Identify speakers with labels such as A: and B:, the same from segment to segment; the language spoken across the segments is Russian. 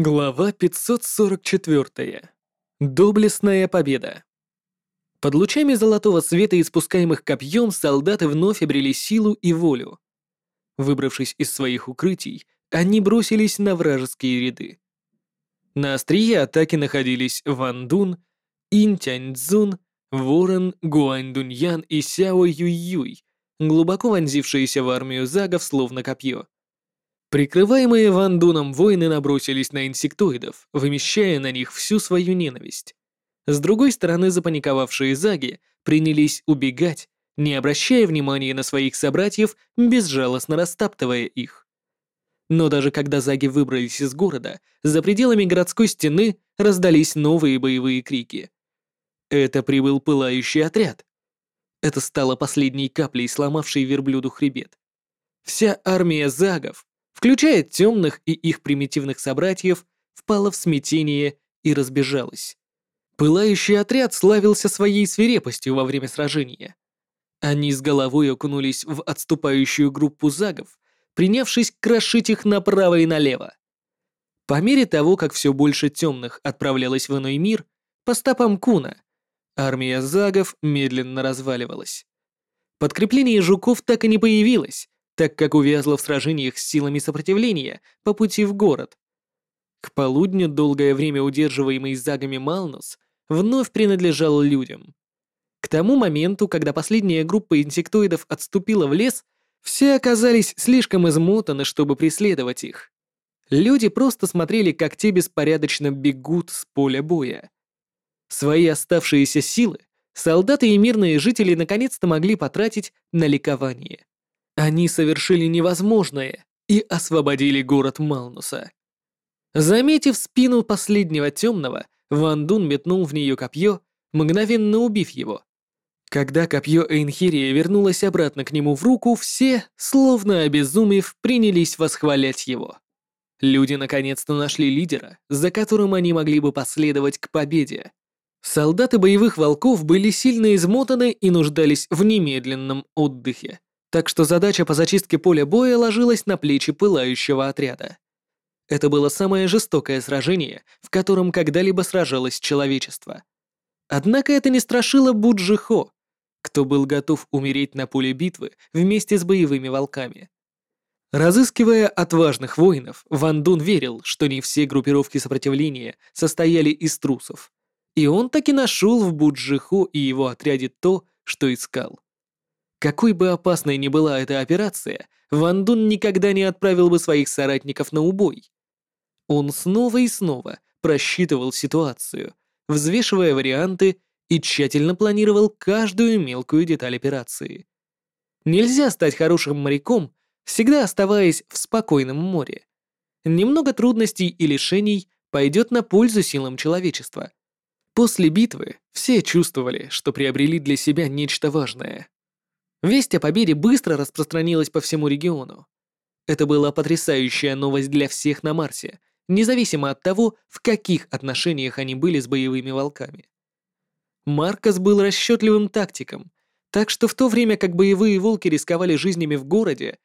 A: Глава 544. Доблестная победа. Под лучами золотого света, испускаемых копьем, солдаты вновь обрели силу и волю. Выбравшись из своих укрытий, они бросились на вражеские ряды. На острие атаки находились Ван Дун, Ин Тяньцзун, Ворон, Гуань Дуньян и Сяо Юй Юй, глубоко вонзившиеся в армию загов словно копье. Прикрываемые Ван Дуном воины набросились на инсектоидов, вымещая на них всю свою ненависть. С другой стороны, запаниковавшие заги принялись убегать, не обращая внимания на своих собратьев, безжалостно растаптывая их. Но даже когда заги выбрались из города, за пределами городской стены раздались новые боевые крики. Это прибыл пылающий отряд. Это стало последней каплей, сломавшей верблюду хребет. Вся армия загов, включая темных и их примитивных собратьев, впала в смятение и разбежалась. Пылающий отряд славился своей свирепостью во время сражения. Они с головой окунулись в отступающую группу загов, принявшись крошить их направо и налево. По мере того, как все больше темных отправлялось в иной мир, по стопам Куна, армия загов медленно разваливалась. Подкрепление жуков так и не появилось, так как увязла в сражениях с силами сопротивления по пути в город. К полудню долгое время удерживаемый загами Малнус вновь принадлежал людям. К тому моменту, когда последняя группа инсектоидов отступила в лес, все оказались слишком измотаны, чтобы преследовать их. Люди просто смотрели, как те беспорядочно бегут с поля боя. Свои оставшиеся силы солдаты и мирные жители наконец-то могли потратить на ликование. Они совершили невозможное и освободили город Малнуса. Заметив спину последнего темного, Ван Дун метнул в нее копье, мгновенно убив его. Когда копье Эйнхирия вернулось обратно к нему в руку, все, словно обезумев, принялись восхвалять его. Люди наконец-то нашли лидера, за которым они могли бы последовать к победе. Солдаты боевых волков были сильно измотаны и нуждались в немедленном отдыхе так что задача по зачистке поля боя ложилась на плечи пылающего отряда. Это было самое жестокое сражение, в котором когда-либо сражалось человечество. Однако это не страшило Буджихо, кто был готов умереть на поле битвы вместе с боевыми волками. Разыскивая отважных воинов, Ван Дун верил, что не все группировки сопротивления состояли из трусов, и он таки нашел в Буджихо и его отряде то, что искал. Какой бы опасной ни была эта операция, Ван Дун никогда не отправил бы своих соратников на убой. Он снова и снова просчитывал ситуацию, взвешивая варианты и тщательно планировал каждую мелкую деталь операции. Нельзя стать хорошим моряком, всегда оставаясь в спокойном море. Немного трудностей и лишений пойдет на пользу силам человечества. После битвы все чувствовали, что приобрели для себя нечто важное. Весть о победе быстро распространилась по всему региону. Это была потрясающая новость для всех на Марсе, независимо от того, в каких отношениях они были с боевыми волками. Маркос был расчетливым тактиком, так что в то время как боевые волки рисковали жизнями в городе,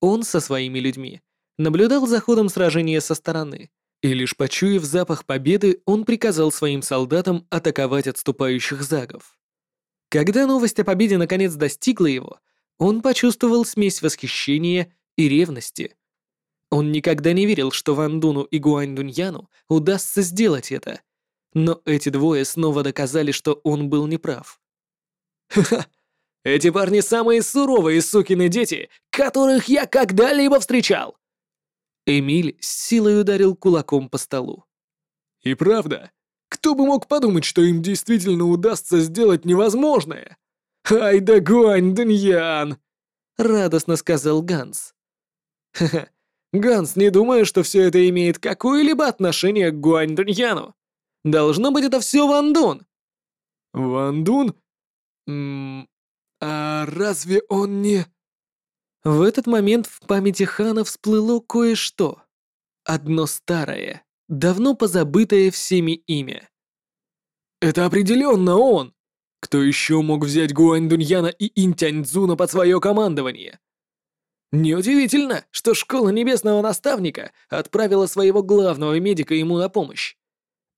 A: он со своими людьми наблюдал за ходом сражения со стороны, и лишь почуяв запах победы, он приказал своим солдатам атаковать отступающих загов. Когда новость о победе наконец достигла его, он почувствовал смесь восхищения и ревности. Он никогда не верил, что Ван Дуну и Гуань Дуньяну удастся сделать это. Но эти двое снова доказали, что он был неправ. «Ха-ха! Эти парни самые суровые сукины дети, которых я когда-либо встречал!» Эмиль с силой ударил кулаком по столу.
B: «И правда, кто бы мог подумать, что им действительно удастся сделать невозможное? Ай да гуань, Даньян! Радостно сказал Ганс. Ха-ха, Ганс, не думаю, что все это имеет какое-либо отношение к Гуань Дуньяну. Должно быть, это все Ван Дун. Ван Дун? Ммм, а разве он не...
A: В этот момент в памяти Хана всплыло кое-что. Одно старое, давно позабытое всеми имя.
B: «Это определенно он! Кто еще мог взять Гуань Дуньяна и Интянь Цзуна под свое командование?»
A: Неудивительно, что школа небесного наставника отправила своего главного медика ему на помощь.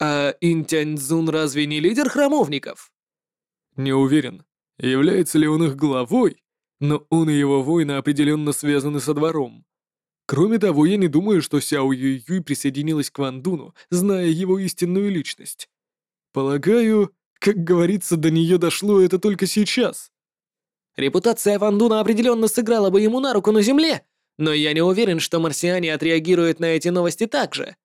A: А Интяньцзун разве не лидер храмовников?
B: Не уверен, является ли он их главой, но он и его воины определенно связаны со двором. Кроме того, я не думаю, что Сяо Юй Юй присоединилась к Ван Дуну, зная его истинную личность. Полагаю, как говорится, до нее дошло это только сейчас.
A: Репутация Ван Дуна определенно сыграла бы ему на руку на Земле, но я не уверен, что марсиане отреагируют на эти новости так же.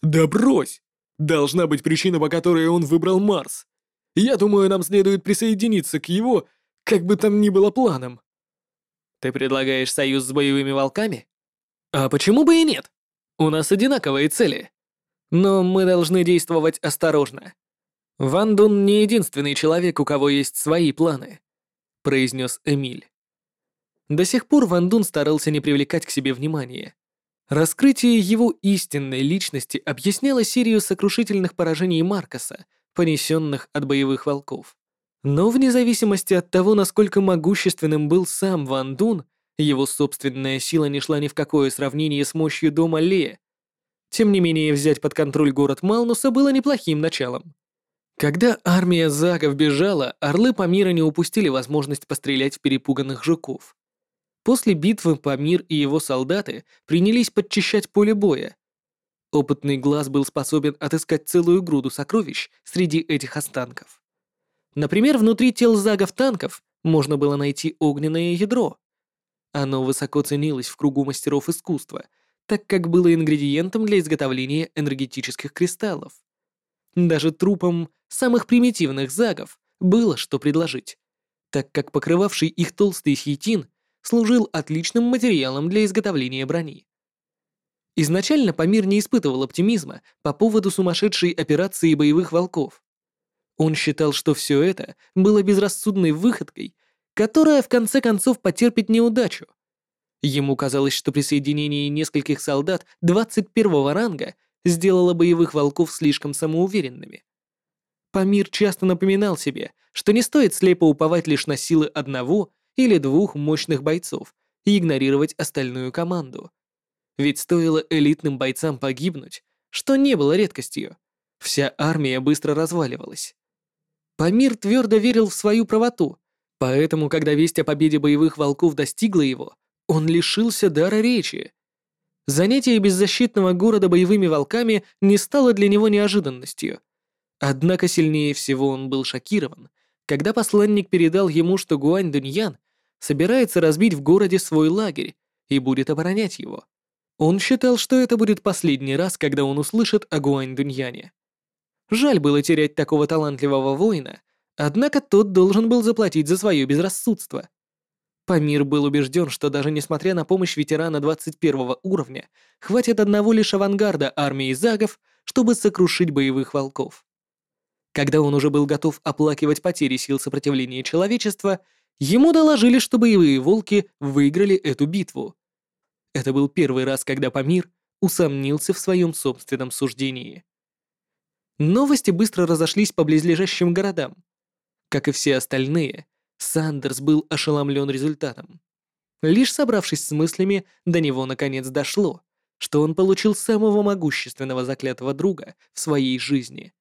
B: Да брось! Должна быть причина, по которой он выбрал Марс. Я думаю, нам следует присоединиться к его, как бы там ни было, планам.
A: Ты предлагаешь союз с боевыми волками? А почему бы и нет? У нас одинаковые цели. Но мы должны действовать осторожно. Ван Дун не единственный человек, у кого есть свои планы, произнес Эмиль. До сих пор Ван Дун старался не привлекать к себе внимания. Раскрытие его истинной личности объясняло серию сокрушительных поражений Маркоса, понесенных от боевых волков. Но вне зависимости от того, насколько могущественным был сам Ван Дун, его собственная сила не шла ни в какое сравнение с мощью дома Ле. Тем не менее, взять под контроль город Малнуса было неплохим началом. Когда армия Загов бежала, орлы Памира не упустили возможность пострелять в перепуганных жуков. После битвы Памир и его солдаты принялись подчищать поле боя. Опытный глаз был способен отыскать целую груду сокровищ среди этих останков. Например, внутри тел Загов танков можно было найти огненное ядро. Оно высоко ценилось в кругу мастеров искусства, так как было ингредиентом для изготовления энергетических кристаллов. Даже трупам самых примитивных загов было что предложить, так как покрывавший их толстый хитин служил отличным материалом для изготовления брони. Изначально Памир не испытывал оптимизма по поводу сумасшедшей операции боевых волков. Он считал, что все это было безрассудной выходкой, которая в конце концов потерпит неудачу. Ему казалось, что присоединение нескольких солдат 21 ранга сделало боевых волков слишком самоуверенными. Памир часто напоминал себе, что не стоит слепо уповать лишь на силы одного или двух мощных бойцов и игнорировать остальную команду. Ведь стоило элитным бойцам погибнуть, что не было редкостью. Вся армия быстро разваливалась. Памир твердо верил в свою правоту, поэтому, когда весть о победе боевых волков достигла его, он лишился дара речи. Занятие беззащитного города боевыми волками не стало для него неожиданностью. Однако сильнее всего он был шокирован, когда посланник передал ему, что Гуань Дуньян собирается разбить в городе свой лагерь и будет оборонять его. Он считал, что это будет последний раз, когда он услышит о Гуань Дуньяне. Жаль было терять такого талантливого воина, однако тот должен был заплатить за свое безрассудство. Памир был убежден, что даже несмотря на помощь ветерана 21 уровня, хватит одного лишь авангарда армии загов, чтобы сокрушить боевых волков. Когда он уже был готов оплакивать потери сил сопротивления человечества, ему доложили, что боевые волки выиграли эту битву. Это был первый раз, когда Памир усомнился в своем собственном суждении. Новости быстро разошлись по близлежащим городам. Как и все остальные, Сандерс был ошеломлен результатом. Лишь собравшись с мыслями, до него наконец дошло, что он получил самого могущественного заклятого друга в своей жизни.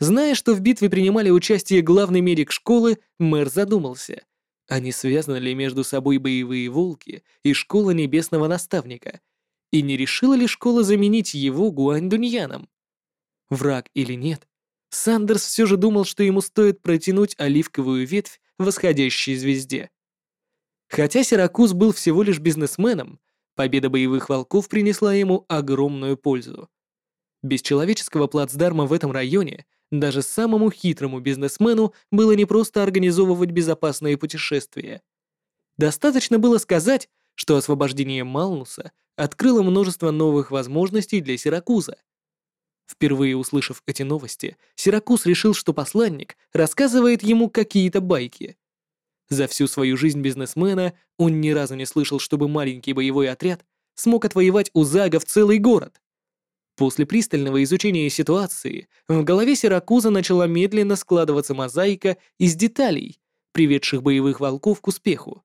A: Зная, что в битве принимали участие главный медик школы, мэр задумался, а не связаны ли между собой боевые волки и школа небесного наставника, и не решила ли школа заменить его Гуань-Дуньяном? Враг или нет, Сандерс все же думал, что ему стоит протянуть оливковую ветвь восходящей звезде. Хотя Сиракуз был всего лишь бизнесменом, победа боевых волков принесла ему огромную пользу. Без человеческого плацдарма в этом районе даже самому хитрому бизнесмену было непросто организовывать безопасные путешествия. Достаточно было сказать, что освобождение Малнуса открыло множество новых возможностей для Сиракуза. Впервые услышав эти новости, Сиракуз решил, что посланник рассказывает ему какие-то байки. За всю свою жизнь бизнесмена он ни разу не слышал, чтобы маленький боевой отряд смог отвоевать у Зага в целый город. После пристального изучения ситуации в голове Сиракуза начала медленно складываться мозаика из деталей, приведших боевых волков к успеху.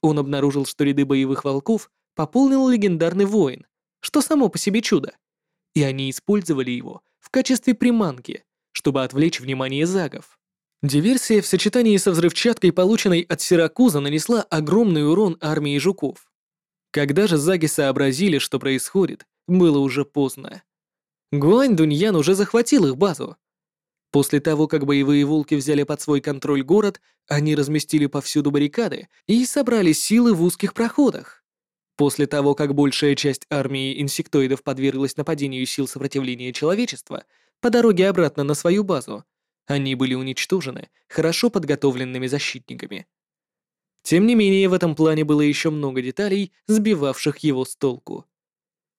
A: Он обнаружил, что ряды боевых волков пополнил легендарный воин, что само по себе чудо. И они использовали его в качестве приманки, чтобы отвлечь внимание загов. Диверсия в сочетании со взрывчаткой, полученной от Сиракуза, нанесла огромный урон армии жуков. Когда же заги сообразили, что происходит, было уже поздно. Гуань Дуньян уже захватил их базу. После того, как боевые волки взяли под свой контроль город, они разместили повсюду баррикады и собрали силы в узких проходах. После того, как большая часть армии инсектоидов подверглась нападению сил сопротивления человечества по дороге обратно на свою базу, они были уничтожены хорошо подготовленными защитниками. Тем не менее, в этом плане было еще много деталей, сбивавших его с толку.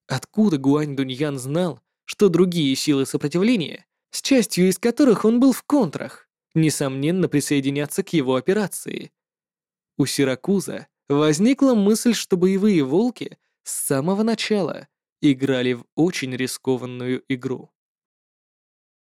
A: Откуда Гуань Дуньян знал, что другие силы сопротивления, с частью из которых он был в контрах, несомненно присоединятся к его операции? У Сиракуза возникла мысль, что боевые волки с самого начала играли в очень рискованную игру.